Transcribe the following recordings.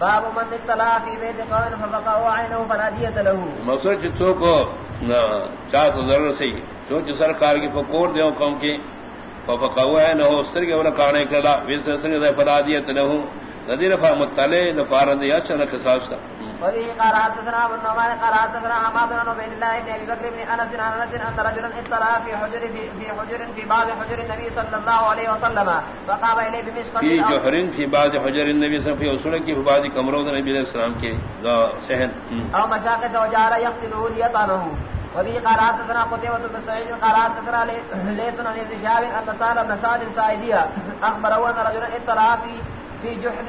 باب من اطلع في بيت قوم ففقعوا عينه فلا دية له. مقصد چتو کو چاہ تو ضرور سی؟ جو جو سرکار کی فکور دیو قوم کی؟ ففقعوا عينه سر کے ولا کانے کلا ویس سر کے فلا دية له. نذیر فمطلع لفارد یا اچھا چنہ قصاص تھا وبه قال حدثنا ابو النعمان قال حدثنا حماد بن عبيد الله بن ابي بكر بن انس عن انس ان رجلا اطلع في حجر في, حجر في بعض حجر النبي صلى الله عليه وسلم فقام اليه بمسقط في جوهر في بعض حجر النبي صلى الله عليه وسلم في بعض صلى الله عليه وسلم کے صحن او مشاقه وجار يقتله ليطعنه وبه قال حدثنا قتيبة بن سعيد قال حدثنا ليث عن ابن شهاب ان سالم بن سعد الساعديه اخبره ان رجلا اطلع في في جحر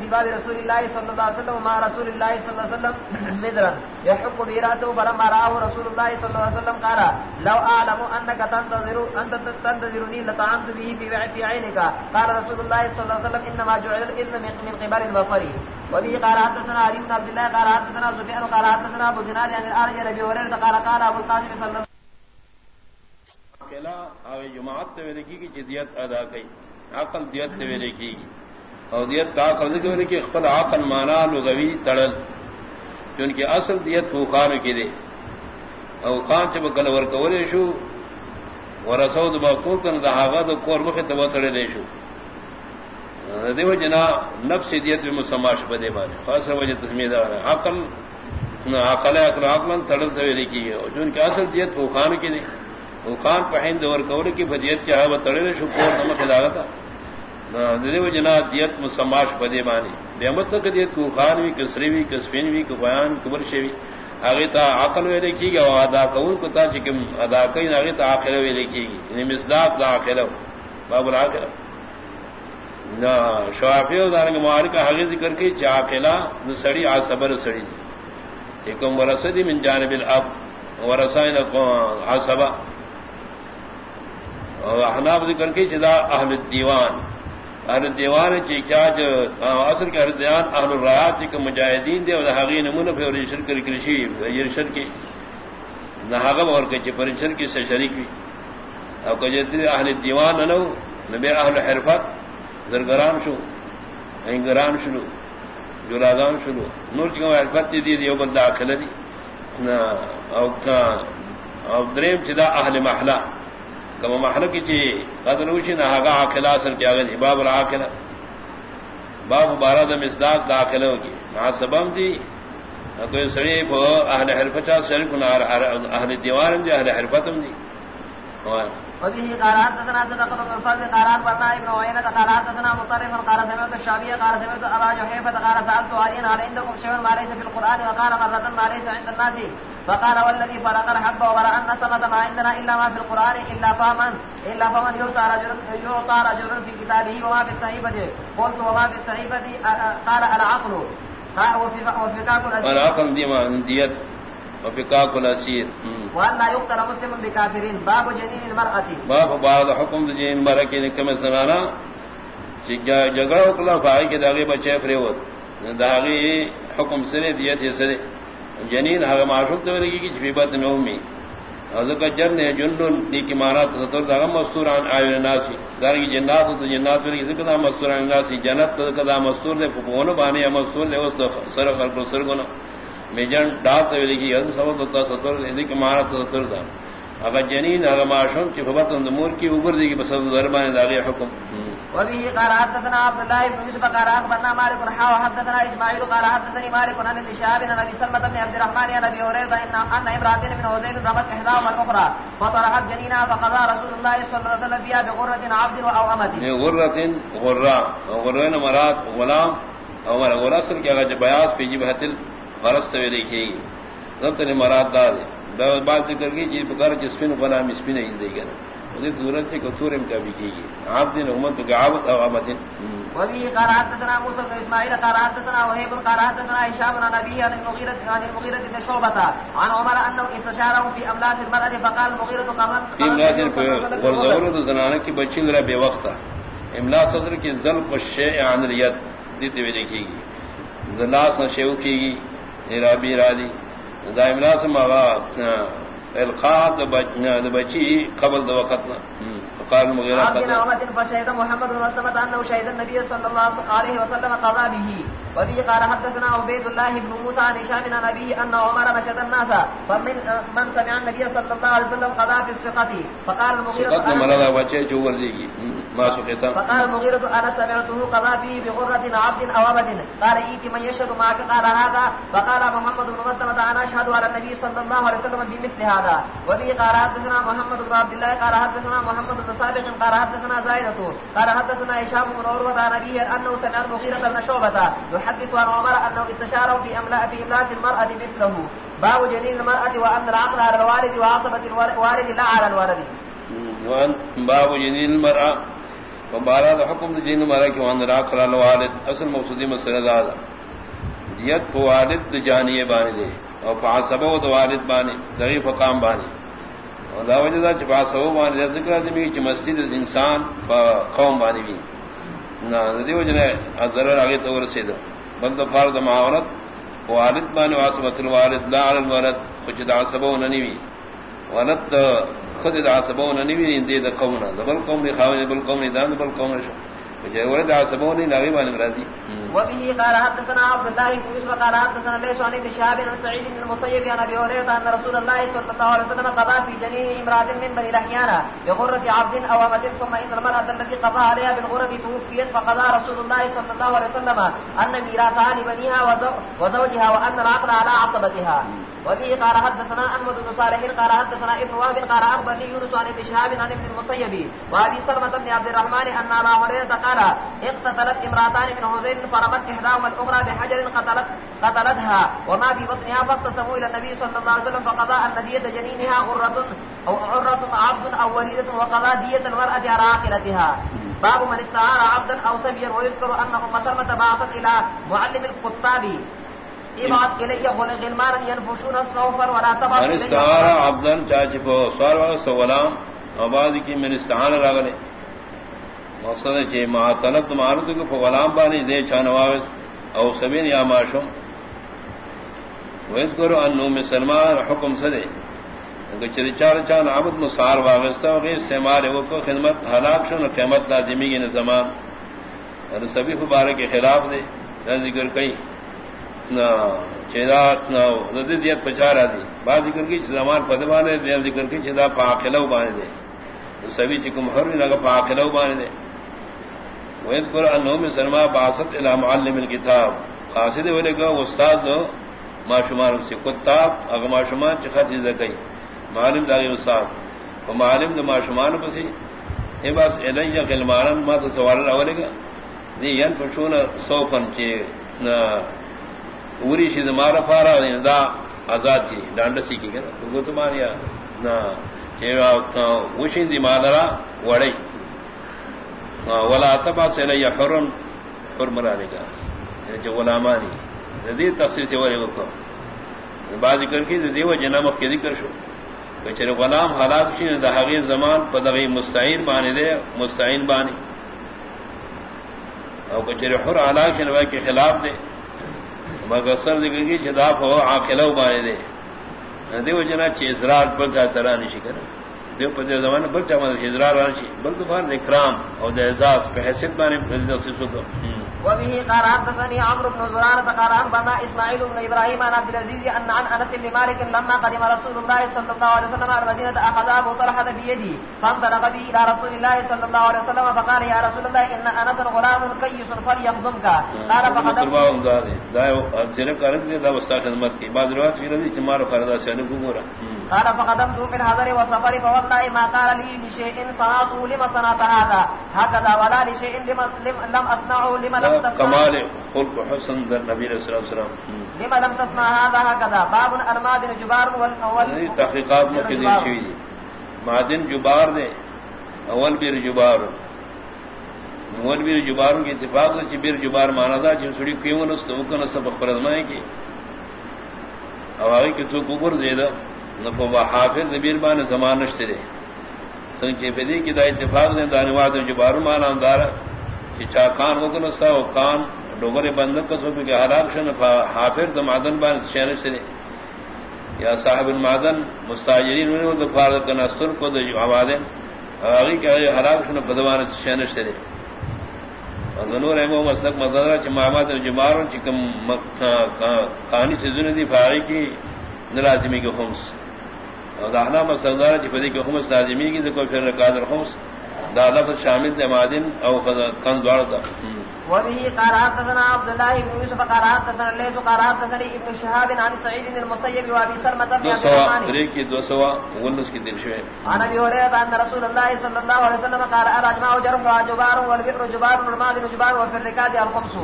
بباب رسول الله صلى الله عليه وسلم مع رسول الله صلى الله عليه وسلم مدرا يحق به راسه فلما رآه رسول الله صلى الله عليه وسلم قال، لو أعلم أنك تنتظر أنت تنتظرني لطعنت به في عينك. قال رسول الله صلى الله عليه وسلم، إنما جعل الإذن من قبل البصر. وبه قال، حدثنا علي بن عبد الله. قال، حدثنا سفيان. قال، حدثنا أبو زناد عن الأرج نبي هريرة. قال قال أبو القاسم صلى الله عليه وسلم. جماعت تو کی جدیت ادا کی عقل دیت تو کی اور دیت کا قرض کے وجہ کہ خپل عقل مانا، لغوی، تڑل۔ چون کی اصل دیت کو خان کی دے۔ او خان چ بکل ور کولے شو ورسود باقو کن دہاغا دو کور مخ تو تڑے دے شو۔ دیو جنا نفس دیت بھی مسماش بدے بانے۔ خاص وجہ تسمیہ دار ہے۔ عقل نہ عقل عقل عقل تڑل تو لکھی ہے۔ چون کی اصل دیت کو خان کی دے۔ وہ خان پہند ور کولے کی فدیت چاہے وہ تڑے شو، کور نمک لاگتا دیو جنا دیت مسماش پدے بانی دیمت تک دیت کو خان بھی کسری خانوی کسریوی کسفینوی کو بیان کبر شوی آگے تا عقل وے لکھی گا ادا کون کو تا چکم ادا کئی آگے تا آخر وے لکھی گی یعنی مصداق دا آخر باب الآخر نہ شوافی دارنگ مار کا حقی ذکر کی چا چاقلا سڑی آ صبر سڑی ایکم ورسدی من جانب الاب. ورسائن آصبا احناب ذکر کی جدا اہل الدیوان اہل دیوان چی کیا جو اصل کے اہل دیوان اہل الرایات چی کہ مجاہدین دے اور حقی نمون پہ اور شرک کرشی یرشر کی نہاغم اور کہ پرشر کی سے شریک بھی اور کہ جتنے اہل دیوان نہ نبی اہل حرفت زرگران شو اینگران شلو جلادان شلو نور چکم حرفت دی دی دیو بندہ آخل دی اور دریم چدا اہل محلہ کما محل چی قدر اوشی نہ آگا آخلا سر کیا گئی باب العاقلہ باب بارہ دم اسداد داخلہ کی مع سبم دی. کوئی سڑی پو اہل حرفچا سڑی کن اہل دیوان دی، اہل حرفتم دی. وبه قال حدثنا صدقة بن الفضل قال أخبرنا ابن عيينة قال حدثنا مطرف قال سمعت الشعبية قال سمعت أبا جحيفة قال سألت عليا هل عندكم شيء ما ليس في القرآن وقال مرة ما ليس عند الناس. فقال والذي فرق الحب وبرأ النسمة ما عندنا إلا ما في القرآن إلا فمن إلا فمن يعطى رجل يعطى رجل في كتابه وما في الصحيفة. قلت وما في الصحيفة قال العقل. وفقاك الأسير. العقل ديت وفقاك الأسير. وأن لا يقتل مسلم بكافرين. باب جنين المرأة. باب بعض حكم جنين المرأة. كما سنانا جگڑا اکلا فائی کے داغے بچے فریوت داغی حکم سرے دیت سرے. جنین ہر معشوق تو لگی کی جفیبت نومی ذکر جن جنن دی کی مانا تصور دا مستور عن اعین الناس. دار کی جنات تو جنات پر ذکر دا مستور عن الناس. جنت تو دا مستور دے فون بانے مستور لے اس سر خلق سر گنا میں جن ڈات تو لگی اس سبب تو تصور دی کی مانا سطور دا. اگر جنین ہر معشوق کی فبت مور کی اوپر دی کی بس دربان دا حکم. وبه قال حدثنا عبد الله بن يوسف قال اخبرنا مالك بن حاوى حدثنا اسماعيل قال حدثني مالك عن ابن شهاب عن ابي سلمة بن عبد الرحمن عن ابي هريرة ان ان امرأة من هذيل رمت احداهما الاخرى فطرحت جنينها فقضى رسول الله صلى الله عليه وسلم فيها بغرة عبد او امة غرة غرة غرة مراد غلام او غرة اصل کیا جب بیاس پی جبہت الغرست وی دیکھے گی ضبط مراد دا بات ذکر کی جی بکر جسمن غلام اسمن ہی دے گا ضرورت ہے کثور کا بھی آپ دن امت کا عابد او عبد وبه قال حدثنا موسى بن اسماعيل قال حدثنا وهيب قال حدثنا هشام بن ابي عن المغيرة عن المغيرة بن شعبة عن عمر انه استشاره في املاس المرأة فقال المغيرة في املاس والزور زنانہ کی بچی ذرا بے وقت املاس صدر کی ظلم والشيء عن دیتے ہوئے دیکھے گی۔ ذلاس نہ شیو کی گی ارابی رادی دا املاس ماغا القاء بچی قبل دو وقتنا قال المغيرة فشهد محمد بن مسلمة أنه شهد النبي صلى الله عليه وسلم قضى به. وبه قال حدثنا عبيد الله بن موسى عن هشام عن ابيه ان عمر نشد الناس فمن من سمع النبي صلى الله عليه وسلم قضى في الثقه فقال المغيرة مرضى بچے جو ورزی ما سقطا فقال المغيرة انا سمعته قضى فيه بغرة عبد او عبد قال ايت من يشهد معك. قال هذا. فقال محمد بن مسلمة انا اشهد على النبي صلى الله عليه وسلم بمثل هذا. وبه قال حدثنا محمد بن عبد الله. قال حدثنا محمد بن سابق قال حدثنا زائدة قال حدثنا هشام بن عروة عن ابيه انه سمع المغيرة بن شعبة يحدث عن عمر انه استشاره في املاء في املاس المرأة مثله. باب جنين المرأة وان العقل على الوالد وعصبة الوالد لا على الولد وان باب جنین المرأة وبارا دا حکم دا جنین المرأة کی وان العقل على الوالد اصل مقصودی مسئلہ دا دا۔ دیت پا والد دا جانیے بانی دے اور پا عصبہ دا والد بانی دغیف قام بانی۔ اور دا وجہ دا چھ پا عصبہ بانی دا ذکر دمی چھ مسجد انسان پا قوم بانی بھی۔ نا دی وجہ دا ضرر آگے تو رسید۔ بند فارد معاونت والد بانی وعصبت الوالد، لا على الولد خجد عصبہ ننیوی ولد خود دا سبون نوی دے دا قومنا دا بل قوم دی خاوی بل قوم دا بل قوم شو. وجہ ولد دا سبون نوی بان مرادی وبه قال حدثنا عبد الله بن يوسف قال حدثنا ليس عن ابن شهاب بن سعيد بن المسيب عن ابي هريره ان رسول الله صلى الله عليه وسلم قضى في جنين امراه من بني لحيان بغرة عبد او امه ثم ان المراه التي قضى عليها بالغرة توفيت فقضى رسول الله صلى الله عليه وسلم ان ميراثها لبنيها وزوجها وان العقل على عصبتها وبه قال حدثنا احمد بن صالح، قال حدثنا ابن وهب، قال اخبرني يونس عن ابن شهاب عن ابن المسيب وابي سلمة بن عبد الرحمن ان ابا هريره قال اقتتلت امراتان من حزين فرمت احداهما الاخرى بحجر قتلت قتلتها، وما في بطنها فاقتسموا الى النبي صلى الله عليه وسلم فقضى ان دية جنينها غرة او عرة عبد او وليدة وقضى دية المرأة على عاقلتها. باب من استعار عبدا او سبيا ويذكر ان ام سلمة بعثت الى معلم القطاب چاچی پو والا سوالام آباد کی من استعان راگلے مقصد ہے ما طلب مارت کو غلام بانی دے چانواوس او سبین یا ماشم ویز کرو انو میں سلمان حکم سدے. چر چار چان عبد مسار واغستہ غیر استعمال وہ کو خدمت ہلاک شن قیمت لازمی کی نظمان اور سبھی فبارے کے خلاف دے. ذکر کئی. نہ نہ دیت پچارا دی بات ذکر کی زمان پدوانے دے ذکر کی چدا پاخلو بانے دے۔ سبھی چکم ہر لگا پاخلو بانے دے۔ وید پر انہوں میں سرما باسط الى معلم الكتاب قاصد ہونے کا استاد دو معشمان سے کتاب، اگر معشمان چخت چیز کئی معلم داری استاد۔ وہ معلم دو معشمان پسی، اے بس الیہ غلمان ما تو سوال اولے گا۔ دی ین پشون سو پن چے پوری شید مارا فارا دا آزاد کی ڈانڈ سیکھی گا تو وہ تمہاریا نہ وشین دی مادرا وڑئی ولا تبا سے لیا حرم حرم رانے کا جو غلامانی ندی تخصیص سے ورے کو بعض ذکر کی دیو جنام کے ذکر شو چر غلام حالات شی دا حقی زمان پدغی مستعین بانے دے مستعین بانی او کچر حر حالات شی کے خلاف دے مگر سر ذکر کی چداف ہو عاقلو بانے دے۔ دیو جنا چی اسرار پر ترا نشی کر دیو پر زمان بل چا ہے ازرار رانشی بل دفان اکرام اور دے اعزاز پہ حیثیت بانے پر نصیصوں کو وبه قال حدثني عمرو بن زرارة قال عن بنا اسماعيل بن ابراهيم عن عبد العزيز ان عن انس بن مالك لما قدم رسول الله صلى الله عليه وسلم على المدينه اخذ ابو طلحه بيدي فانطلق به الى رسول الله صلى الله عليه وسلم فقال يا رسول الله ان انس غلام كيس فليخدمك قال کرن دے. دا وستا خدمت کی. بعد روایت پھر دی چمار فردا سے نے گورا. قال فقدمت في الحضر وسفر فوالله ما قال لي لشيء صنعت لما صنعت هذا. هكذا ولا لشيء لم اصنعه لما لم کمال خلق حسن در نبی صلی اللہ علیہ وسلم. لما لم تصنع هذا هكذا. باب المادن جبار والاول تحقیقات دی چوی معدن جبار نے اول بیر جبار. اول بیر جبار کی اتفاق سے چبیر جبار مانا تھا جو سڑی کیوں نس تو کن سب پر ازمائے کی. اوائی کہ تو کوبر دے دا نفو حافظ بان زمان نشتے کی دا اتفاق نے دانواد مانا اندارا کان کان بند کا سو کہ حرام شن حافظ معدن بان شہر سے یا صاحب المعدن مستاجرین نے کو کہ حرام شن بدوان شہر ہے وہ مسلک مدرہ چکم کہانی سے دی فاغی کی نلازمی کے خمس اور مسلدار چپدی کے خمس لازمی کی ذکر پھر رکاد الخمس. دا لفظ شامل مادن او کن دوار دا. وبه قرات تنا عبد الله بن يوسف قرات تنا ليس قرات تنا ابن شهاب عن سعيد بن المسيب وابي سلمة بن عبد الرحمن. طريق دو سوا ونس کی دل شوی. انا ابي هريره ان رسول الله صلى الله عليه وسلم قال اراجما جرح وجبار والبئر جبار والماء جبار وفي الركاد الخمس.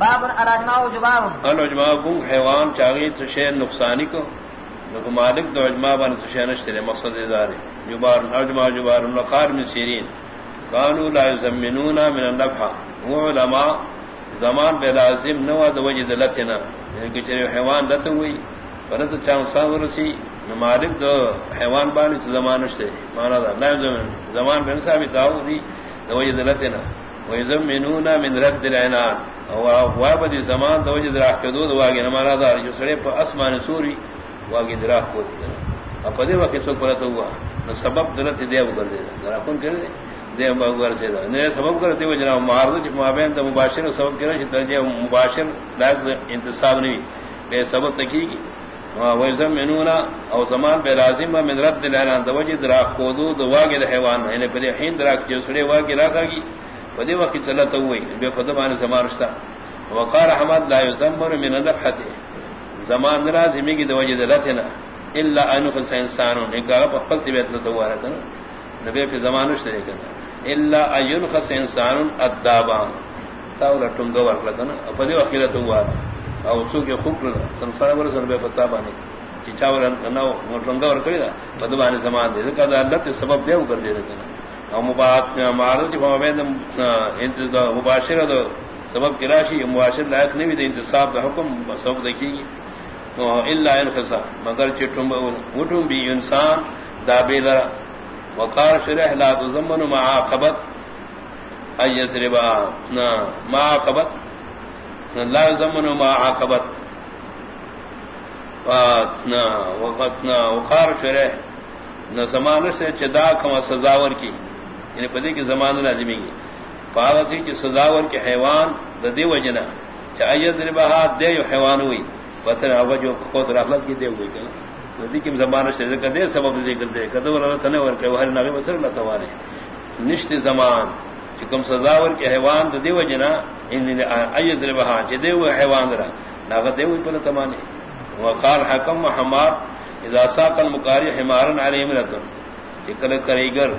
باب اراجما جبار. الاجماع کو حیوان چاغی تو شے نقصانی کو. نو مالک دو اجماع بن شے نشترے مقصد ادارے جبار اجماع جبار النقار من سیرین. قالوا لا يزمنون من النفح وہ علماء زمان بے لازم نو د وجہ دلتنا یعنی کہ چرے حیوان دت ہوئی. ورنہ چاہوں سان ورسی. مالک دو حیوان بانی چ زمان سے مانا دا. لا زمان زمان بے ثابت او دی. د وجہ دلتنا و من رد العنان. او هو بدی زمان د وجہ درا کدو دو دو واگے مانا دا. جو سڑے پر اسمان سوری. واگے درا کو اپ دے۔ وقت سو پرت ہوا۔ سبب دلت دے وہ کر دے ذرا کون کرے دے؟ مغور سے نے سبب کرتے ہو جناب معارض کے مابین تو مباشر سبب کرے کہ درجہ مباشر لائق انتصاب نہیں۔ بے سبب تکی کی ہاں، وہ زمینونا او زمان بے لازم من رد الاعلان توجہ درا کودو دوا کے حیوان۔ یعنی نے پہلے ہین درا کے سڑے وا کے راکا کی پدی وقت چلتا ہوئی۔ بے فدمان زمان رشتہ۔ وقار احمد لا يزمر من النفحه زمان لازمی کی دوجہ دلتنا الا ان انسان نے کہا پخت بیت تو وارا نبی فی زمان رشتہ کرنا الا ايون خس انسان ادابان تاول ٹنگ ورک لگنا اپدی وکیلت ہوا او سو کے خوب سنسار ور سن بے پتا بانی کی چاول نو ٹنگ ور کڑی دا بدبانی زمان دے۔ کہ اللہ تے سبب دے کر دے کنا او مبات معرض جو میں انت مباشر دو سبب کی راشی مباشر لائق نہیں دے انتصاب دا حکم، سبب دیکھی گی۔ الا ان خسا مگر چٹم وٹم بھی انسان، دا دابیلا وقار شرح لا تزمن مع عقبت اي يسربا نا مع عقبت لا يزمن مع عقبت وقتنا وقار شرح نہ زمان سے چدا کما سزاور کی یعنی پدی کی زمان لازمی کی پاغتی کی سزاور کے حیوان ددی وجنا چاہیے ذربہ دے جو حیوان ہوئی. پتر اوجو کو رحمت کی دے ہوئی کہ ندی کی زبان سے دے، سبب ذکر دے۔ کدو اللہ تنے ور کہ وہ نبی وسر اللہ تعالی نشت زمان چکم سزاور کے حیوان دے دیو جنا، ان ایذ ربہ چ دیو حیوان را۔ ناغ دیو پل تمانی وقال حکم محمد، اذا ساق المقاری حمارا علی امرت چکل کریگر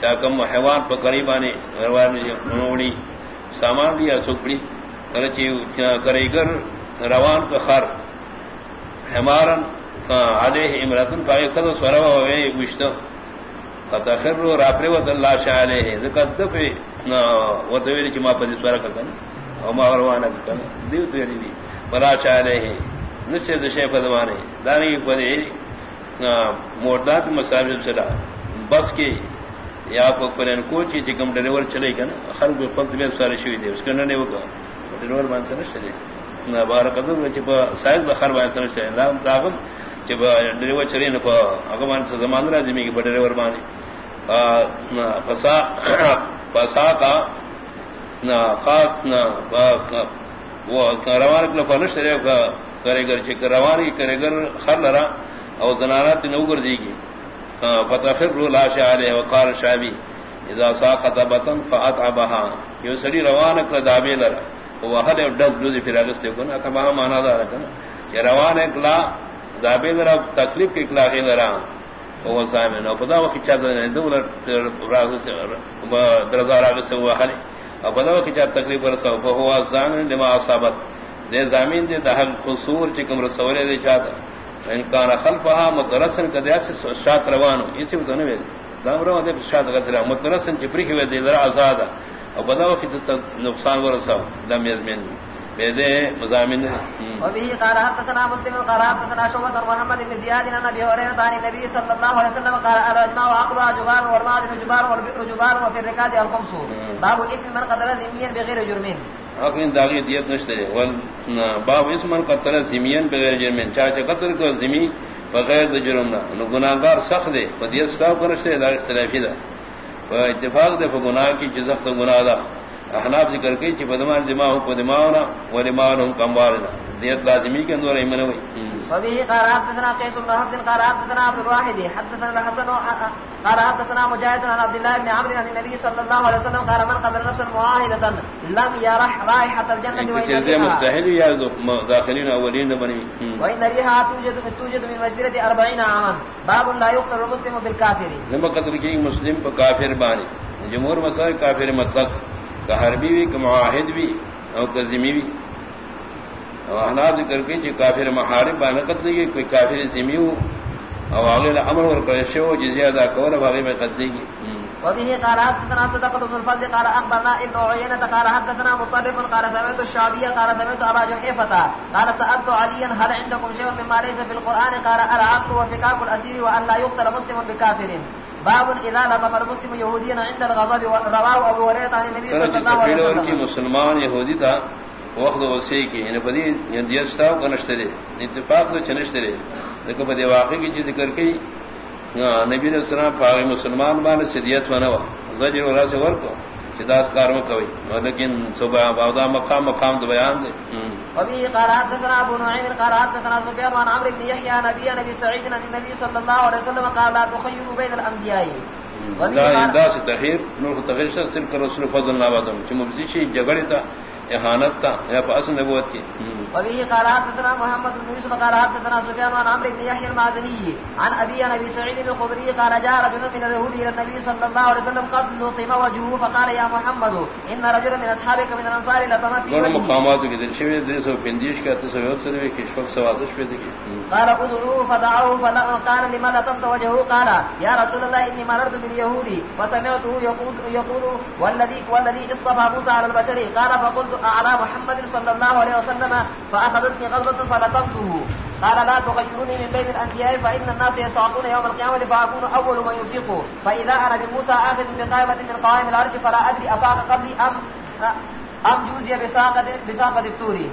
چاکم حیوان پر قریبانی روان نوڑی سامان لیا سکڑی۔ کرچی کریگر، روان کا خر۔ حمارن علیہ امرتن پاگے قد سورا ہوئے گشت فتخر رو راپرے وط اللہ شاہ علیہ. ذکر دفع وطویلی چی ما پدی سورا کتن او ما وروانا کتن دیو تویلی یعنی دی. بلا شاہ علیہ. نچے دشے پدوانے. دانی پدی یعنی، موردات مسابق چلا بس کی، یا کو پلین کوچی چکم ڈریور چلے گا نا. خلق پلت میں سارے شوئی دے. اس کا ننے ہوگا ڈریور مانسا نشتلے بارکتر نام داغم زمان پسا پسا کا وہ روان کرے گر چک روانی کرے گر خر لرا اور زنانا تین اوگر دی گی۔ فتح پھر رو لاش وقار شابی اذا ساقط بطن فاطعبها یہ سڑی روان کلا دابے لرا۔ وہ ہر ڈز ڈز پھر اگستے کو نا تباہ مانا دار کنا یہ روان کلا دابے ذرا تکلیف کے اخلاق ذرا وہ صاحب نے پتا وہ کھچا درزار آگے سے ہوا خالی اور پتا وہ کھچا تکلیف رسا ہوا زامن لما اصابت. دے زامین دے دہل قصور چکم رسولے دے چاہتا ان کان خلفها مترسن کدیا سے شات روانو. یہ سے تو نہیں دام روان دے شات غدرا مترسن چپری کے دے ذرا آزاد اور وہ کھچا نقصان ورسا دم یزمین مزامن وبه قال حدثنا مسلم قال حدثنا شعبة محمد بن زياد عن ابي هريره عن النبي صلى الله عليه وسلم قال الاجماع وعقلها جبار والمعدن جبار والبئر جبار وفي الركاد الخمس. باب اثم من قتل ذميا بغير جرم اقین داغی دیت نشتے باب اس من قتل زمین بغیر جرم چاچے قتل کو زمین بغیر جرم نہ گناہگار سخت دے دیت صاحب کو نشتے دا اختلافی دا اتفاق دے گناہ کی جزخت گناہ دا۔ احناب ذکر کی چی پدمان دماغ کو دماغنا و دماغ ہم کموارنا دیت لازمی کے اندر ایمن ہوئی وبه قال حدثنا قيس بن حفص قال حدثنا عبد الواحد حدثنا الحسن قال حدثنا مجاهد عن عبد الله بن عمرو عن النبي صلى الله عليه وسلم قال من قتل نفسا معاهدة لم يرح رائحة الجنة وإن ريحها مستحيل يا داخلين أولين بني وإن ريحها توجد توجد من مسيرة أربعين عاما. باب لا يقتل المسلم بالكافر. لما قتل کی مسلم پر کافر بانی۔ جمهور مسائل کافر مطلق کہ حربی بھی کہ معاہد بھی اور کزمی بھی۔ احناب ذکر کی چی کافر محارب بانقت نہیں کوئی کافر زمی ہو۔ او اور پیشے ہو جزیہ ادا کول باغی میں قتل کی وبه قال حدثنا صدقة بن الفضل قال أخبرنا ابن عيينة قال حدثنا مطرف قال سمعت الشعبية قال سمعت أبا جحيفة قال سألت عليا هل عندكم شيء مما ليس في القرآن؟ قال العقل وفكاك الأسير وأن لا يقتل مسلم بكافر. باب اذا لطم المسلم يهوديا عند الغضب رواه ابو هريره عن النبي صلى الله عليه وسلم. مسلمان یہودی تھا وقت وسی کی یعنی بدی یندیستا کو نشترے اتفاق تو چنشترے دیکھو بدی واقعی کی چیز کر کے نبی علیہ السلام پاگی مسلمان بان سدیت ونوا زجر ولا سے ورکو چداس کار میں کوئی لیکن صبح باودا مقام مقام دو بیان دے وبه قال حدثنا ابو نعيم قال حدثنا سفيان عن عمرو بن يحيى نبي نبي سعيد عن النبي صلى الله عليه وسلم قال لا تخيروا بين الانبياء لا انداس تحیر نور تغیر سے صرف رسول فضل اللہ وعدم چھ مبزی شی جگڑی تا احانت تا یا پاس نبوت کی۔ وبه قال حدثنا محمد بن يوسف قال حدثنا سفيان عن عمرو بن يحيى المازني عن ابي نبي سعيد الخدري قال جاء رجل من اليهود الى النبي صلى الله عليه وسلم قد لطم وجهه فقال يا محمد ان رجلا من اصحابك من الانصار لطم في وجهه مقامات کے دل شوی دل سو پندیش کا تصویر سے کہ شفق سوادش پہ دیکھ قال ادعوه فدعوه فلا قال لما لطمت وجهه؟ قال يا رسول الله اني مررت باليهود فسمعته يقول يقول والذي والذي اصطفى موسى على البشر. قال فقلت على محمد صلى الله عليه وسلم فأخذتني غلبة فلطمته قال لا تغيروني من بين الأنبياء فإن الناس يسعطون يوم القيامة فأكون أول من يفيق فإذا أنا بموسى آخذ بقائمة من قائم العرش فلا أدري أفاق قبلي أم أم جوزي بساقة, بساقة التوري